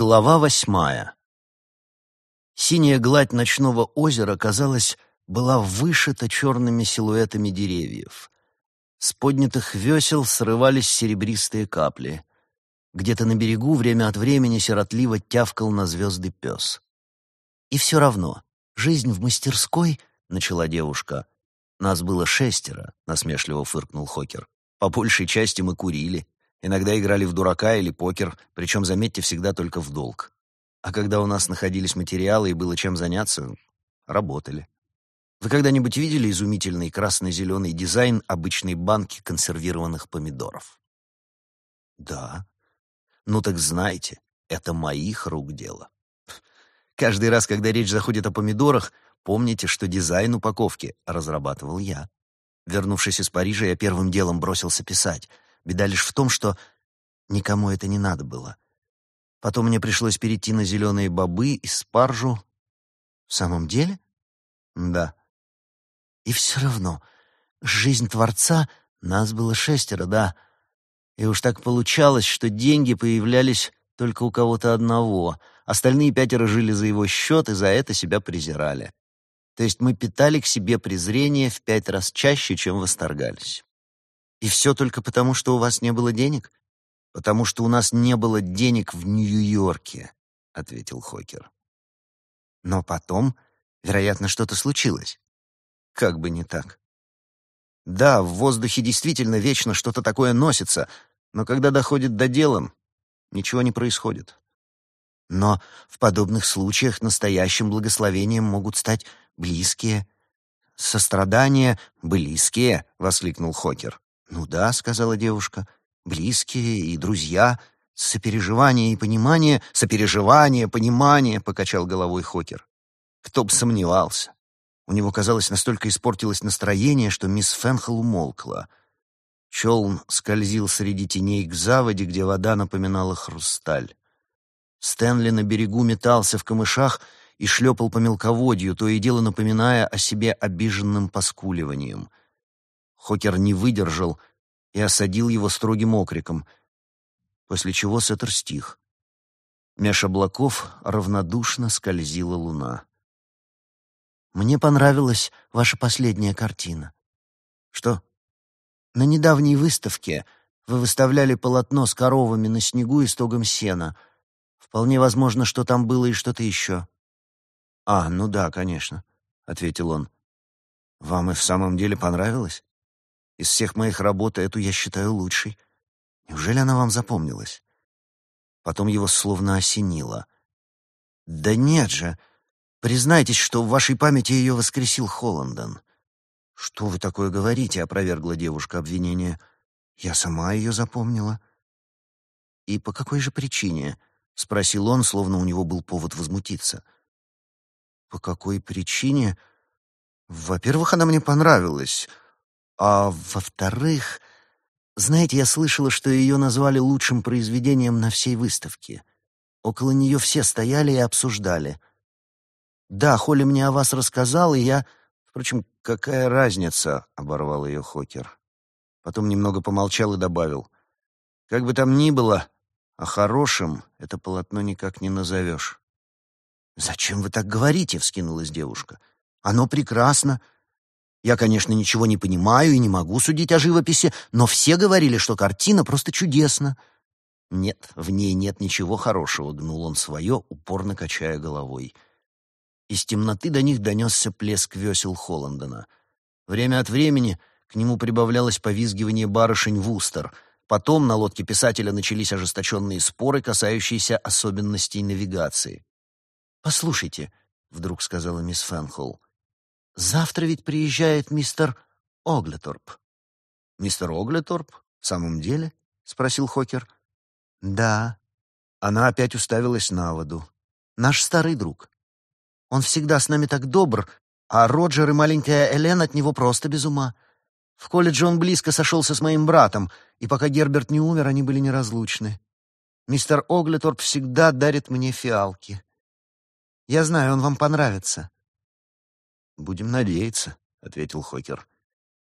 Глава восьмая. Синяя гладь ночного озера, казалось, была вышита черными силуэтами деревьев. С поднятых весел срывались серебристые капли. Где-то на берегу время от времени сиротливо тявкал на звезды пес. «И все равно, жизнь в мастерской», — начала девушка. «Нас было шестеро», — насмешливо фыркнул Хокер. «По большей части мы курили, Иногда играли в дурака или покер, причем, заметьте, всегда только в долг. А когда у нас находились материалы и было чем заняться, работали. Вы когда-нибудь видели изумительный красно-зеленый дизайн обычной банки консервированных помидоров? Да. Ну так знайте, это моих рук дело. Каждый раз, когда речь заходит о помидорах, помните, что дизайн упаковки разрабатывал я. Вернувшись из Парижа, я первым делом бросился писать — Беда лишь в том, что никому это не надо было. Потом мне пришлось перейти на зеленые бобы и спаржу. В самом деле? Да. И все равно, жизнь Творца, нас было шестеро, да. И уж так получалось, что деньги появлялись только у кого-то одного. Остальные пятеро жили за его счет и за это себя презирали. То есть мы питали к себе презрение в пять раз чаще, чем восторгались. И все только потому, что у вас не было денег? Потому что у нас не было денег в Нью-Йорке, ответил Хокер. Но потом, вероятно, что-то случилось. Как бы не так. Да, в воздухе действительно вечно что-то такое носится, но когда доходит до дела, ничего не происходит. Но в подобных случаях настоящим благословением могут стать близкие. Сострадание близкие, воскликнул Хокер. «Ну да», — сказала девушка, — «близкие и друзья, сопереживание и понимание, сопереживание, понимание», — покачал головой Хокер. Кто бы сомневался. У него, казалось, настолько испортилось настроение, что мисс Фенхел умолкла. Челн скользил среди теней к заводе, где вода напоминала хрусталь. Стэнли на берегу метался в камышах и шлепал по мелководью, то и дело напоминая о себе обиженным поскуливанием. Хокер не выдержал и осадил его строгим окриком, после чего Сеттер стих. Меж облаков равнодушно скользила луна. «Мне понравилась ваша последняя картина». «Что?» «На недавней выставке вы выставляли полотно с коровами на снегу и стогом сена. Вполне возможно, что там было и что-то еще». «А, ну да, конечно», — ответил он. «Вам и в самом деле понравилось?» Из всех моих работ эту я считаю лучшей. Неужели она вам запомнилась?» Потом его словно осенило. «Да нет же! Признайтесь, что в вашей памяти ее воскресил Холландон». «Что вы такое говорите?» — опровергла девушка обвинение. «Я сама ее запомнила». «И по какой же причине?» — спросил он, словно у него был повод возмутиться. «По какой причине?» «Во-первых, она мне понравилась. А во-вторых, знаете, я слышала, что ее назвали лучшим произведением на всей выставке. Около нее все стояли и обсуждали. Да, Холли мне о вас рассказал, и я... Впрочем, какая разница, — оборвал ее Хокер. Потом немного помолчал и добавил. Как бы там ни было, а хорошим это полотно никак не назовешь. «Зачем вы так говорите?» — вскинулась девушка. «Оно прекрасно. Я, конечно, ничего не понимаю и не могу судить о живописи, но все говорили, что картина просто чудесна. Нет, в ней нет ничего хорошего, гнул он свое, упорно качая головой. Из темноты до них донесся плеск весел Холландона. Время от времени к нему прибавлялось повизгивание барышень Вустер. Потом на лодке писателя начались ожесточенные споры, касающиеся особенностей навигации. «Послушайте», — вдруг сказала мисс Фенхолл, Завтра ведь приезжает мистер Оглеторп. Мистер Оглеторп? В самом деле? спросил Хокер. Да. Она опять уставилась на воду. Наш старый друг. Он всегда с нами так добр, а Роджер и маленькая Элен от него просто без ума. В колледже он близко сошелся с моим братом, и пока Герберт не умер, они были неразлучны. Мистер Оглеторп всегда дарит мне фиалки. Я знаю, он вам понравится. «Будем надеяться», — ответил Хокер.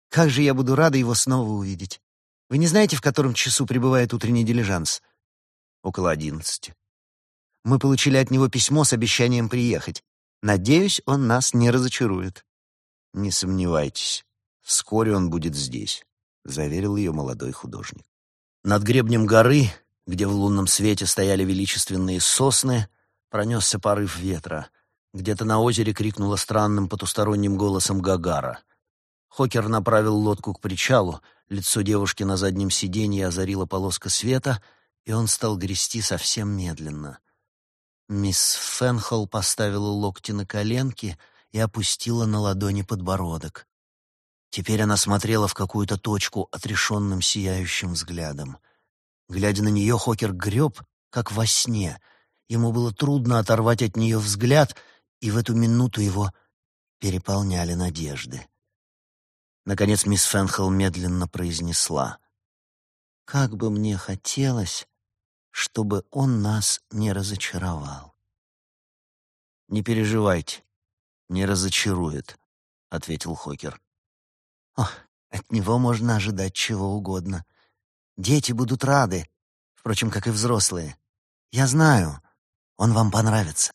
«Как же я буду рада его снова увидеть. Вы не знаете, в котором часу прибывает утренний дилижанс?» «Около одиннадцати». Мы получили от него письмо с обещанием приехать. Надеюсь, он нас не разочарует». «Не сомневайтесь, вскоре он будет здесь», — заверил ее молодой художник. Над гребнем горы, где в лунном свете стояли величественные сосны, пронесся порыв ветра. Где-то на озере крикнула странным потусторонним голосом Гагара. Хокер направил лодку к причалу, лицо девушки на заднем сиденье озарила полоска света, и он стал грести совсем медленно. Мисс Фенхолл поставила локти на коленки и опустила на ладони подбородок. Теперь она смотрела в какую-то точку отрешенным сияющим взглядом. Глядя на нее, Хокер греб, как во сне. Ему было трудно оторвать от нее взгляд, и в эту минуту его переполняли надежды. Наконец мисс Фенхелл медленно произнесла. «Как бы мне хотелось, чтобы он нас не разочаровал. «Не переживайте, не разочарует», — ответил Хокер. «Ох, от него можно ожидать чего угодно. Дети будут рады, впрочем, как и взрослые. Я знаю, он вам понравится».